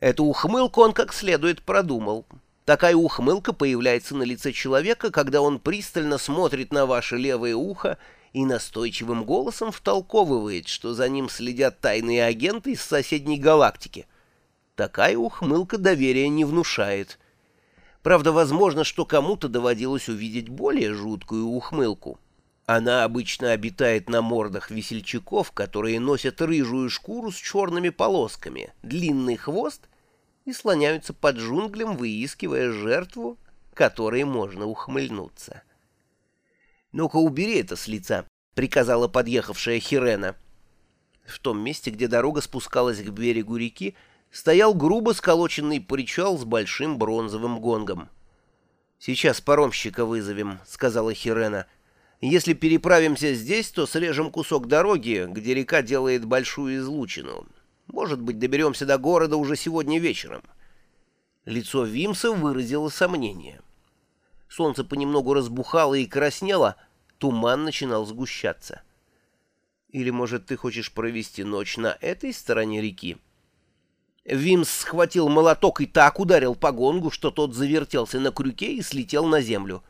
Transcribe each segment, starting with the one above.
Эту ухмылку он как следует продумал. Такая ухмылка появляется на лице человека, когда он пристально смотрит на ваше левое ухо и настойчивым голосом втолковывает, что за ним следят тайные агенты из соседней галактики. Такая ухмылка доверия не внушает. Правда, возможно, что кому-то доводилось увидеть более жуткую ухмылку. Она обычно обитает на мордах весельчаков, которые носят рыжую шкуру с черными полосками, длинный хвост и слоняются под джунглям, выискивая жертву, которой можно ухмыльнуться. «Ну-ка, убери это с лица», — приказала подъехавшая Хирена. В том месте, где дорога спускалась к берегу реки, стоял грубо сколоченный причал с большим бронзовым гонгом. «Сейчас паромщика вызовем», — сказала Хирена. Если переправимся здесь, то срежем кусок дороги, где река делает большую излучину. Может быть, доберемся до города уже сегодня вечером». Лицо Вимса выразило сомнение. Солнце понемногу разбухало и краснело, туман начинал сгущаться. «Или, может, ты хочешь провести ночь на этой стороне реки?» Вимс схватил молоток и так ударил по гонгу, что тот завертелся на крюке и слетел на землю.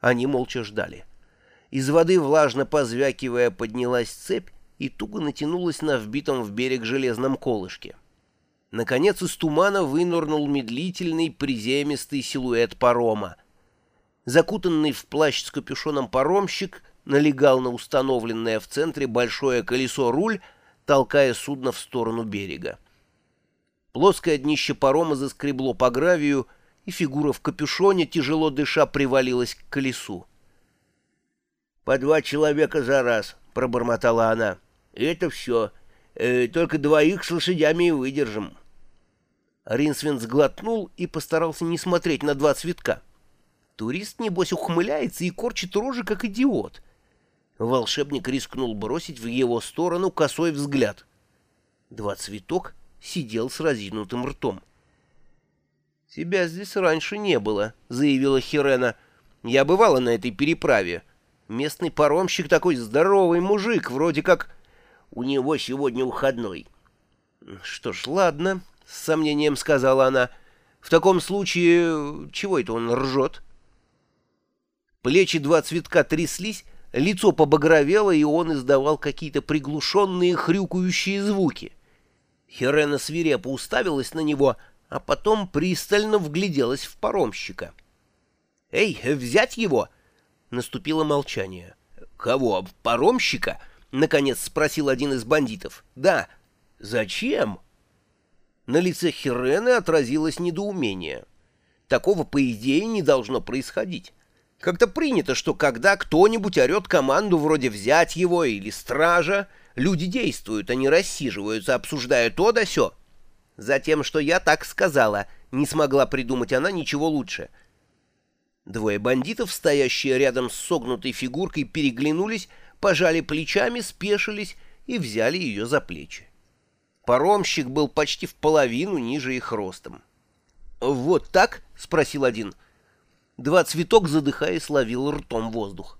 Они молча ждали. Из воды, влажно позвякивая, поднялась цепь и туго натянулась на вбитом в берег железном колышке. Наконец из тумана вынырнул медлительный приземистый силуэт парома. Закутанный в плащ с капюшоном паромщик налегал на установленное в центре большое колесо руль, толкая судно в сторону берега. Плоское днище парома заскребло по гравию, и фигура в капюшоне, тяжело дыша, привалилась к колесу. «По два человека за раз», — пробормотала она. «Это все. Э, только двоих с лошадями и выдержим». Ринсвин сглотнул и постарался не смотреть на два цветка. Турист, небось, ухмыляется и корчит рожи, как идиот. Волшебник рискнул бросить в его сторону косой взгляд. Два цветок сидел с разинутым ртом. «Тебя здесь раньше не было», — заявила Хирена. «Я бывала на этой переправе». Местный паромщик такой здоровый мужик, вроде как... У него сегодня выходной. Что ж, ладно, — с сомнением сказала она. В таком случае, чего это он ржет? Плечи два цветка тряслись, лицо побагровело, и он издавал какие-то приглушенные хрюкающие звуки. Херена свирепо уставилась на него, а потом пристально вгляделась в паромщика. «Эй, взять его!» Наступило молчание. «Кого? Паромщика?» — наконец спросил один из бандитов. «Да». «Зачем?» На лице Хирены отразилось недоумение. Такого, по идее, не должно происходить. Как-то принято, что когда кто-нибудь орет команду вроде «взять его» или «стража», люди действуют, они рассиживаются, обсуждая то да сё. Затем, что я так сказала, не смогла придумать она ничего лучше — Двое бандитов, стоящие рядом с согнутой фигуркой, переглянулись, пожали плечами, спешились и взяли ее за плечи. Паромщик был почти в половину ниже их ростом. «Вот так?» — спросил один. Два цветок, задыхаясь, ловил ртом воздух.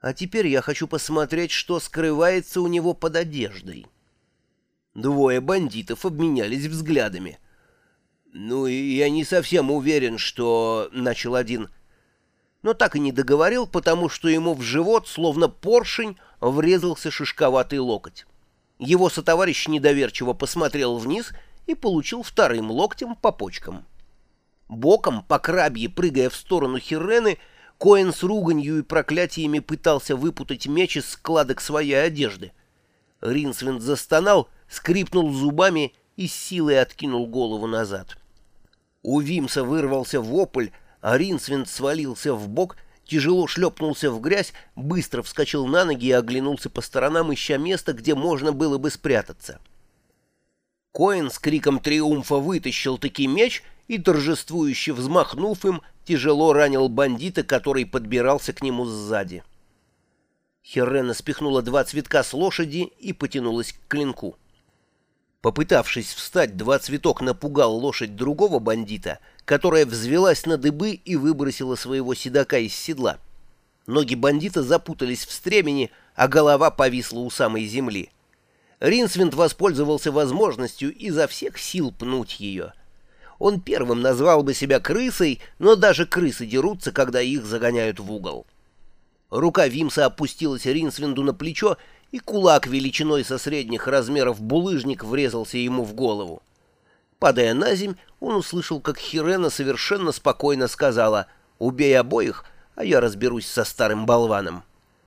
«А теперь я хочу посмотреть, что скрывается у него под одеждой». Двое бандитов обменялись взглядами. «Ну, я не совсем уверен, что...» — начал один. Но так и не договорил, потому что ему в живот, словно поршень, врезался шишковатый локоть. Его сотоварищ недоверчиво посмотрел вниз и получил вторым локтем по почкам. Боком, по крабье, прыгая в сторону Хирены, Коэн с руганью и проклятиями пытался выпутать меч из складок своей одежды. Ринсвинд застонал, скрипнул зубами и силой откинул голову назад. — у Вимса вырвался вопль, а Ринсвинд свалился в бок, тяжело шлепнулся в грязь, быстро вскочил на ноги и оглянулся по сторонам, ища место, где можно было бы спрятаться. Коэн с криком триумфа вытащил таки меч и, торжествующе взмахнув им, тяжело ранил бандита, который подбирался к нему сзади. Херена спихнула два цветка с лошади и потянулась к клинку. Попытавшись встать, два цветок напугал лошадь другого бандита, которая взвелась на дыбы и выбросила своего седока из седла. Ноги бандита запутались в стремени, а голова повисла у самой земли. Ринсвинд воспользовался возможностью изо всех сил пнуть ее. Он первым назвал бы себя крысой, но даже крысы дерутся, когда их загоняют в угол. Рука Вимса опустилась Ринсвинду на плечо, и кулак величиной со средних размеров булыжник врезался ему в голову. Падая на земь, он услышал, как Хирена совершенно спокойно сказала «Убей обоих, а я разберусь со старым болваном».